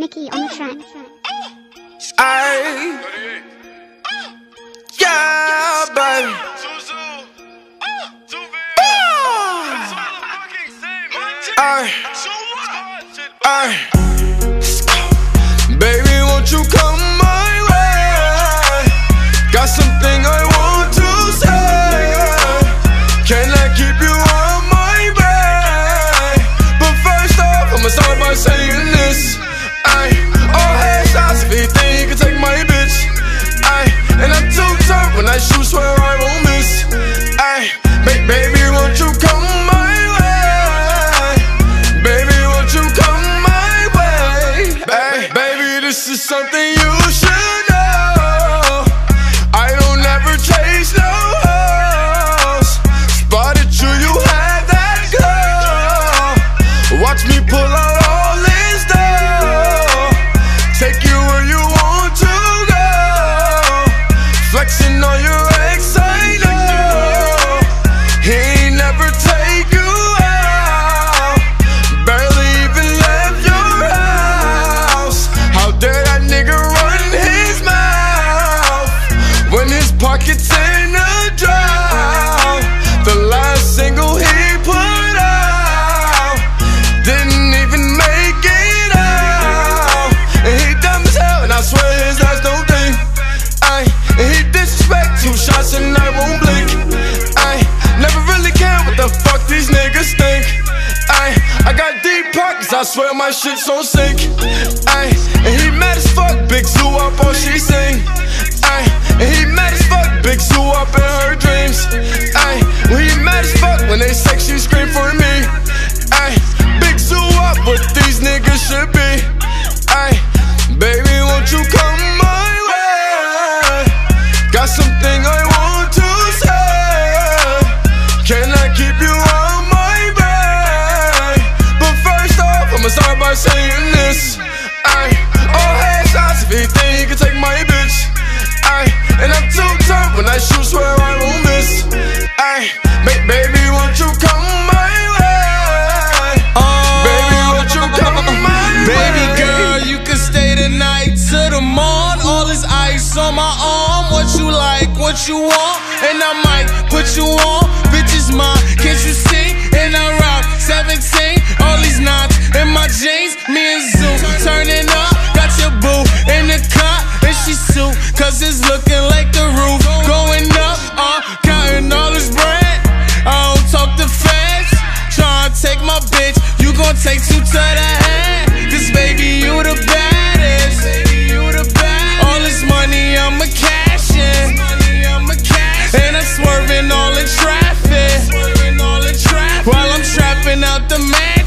Mickey on the eh. track. Ay, yeah, baby. Ah. Ay, ay. Baby, won't you come something you should I swear my shit so sick. Ay, and he mad as fuck, big zoo up all she sing. Ay, and he mad as fuck, big zoo up in her dreams. Ay, when he mad as fuck when they sex, she scream for me. Ay, big zoo up what I'ma start by saying this. Ay, all headshots if he think he can take my bitch. Ay, and I'm too tough when I shoot, swear I won't miss. Ay, ba- baby, won't you come my way? Baby, won't you come my way? Baby girl, you can stay the night to the morn. All this ice on my arm. What you like, what you want, and I might put you on. Bitches mine, can't you see? And I rock 17. Looking like the roof going up. Uh, counting all this bread. I don't talk to feds. Tryna take my bitch, you gon' take two to the head. Cause baby, you the baddest. All this money, I'ma cash in. And I'm swerving all in traffic. While I'm trapping out the mansion.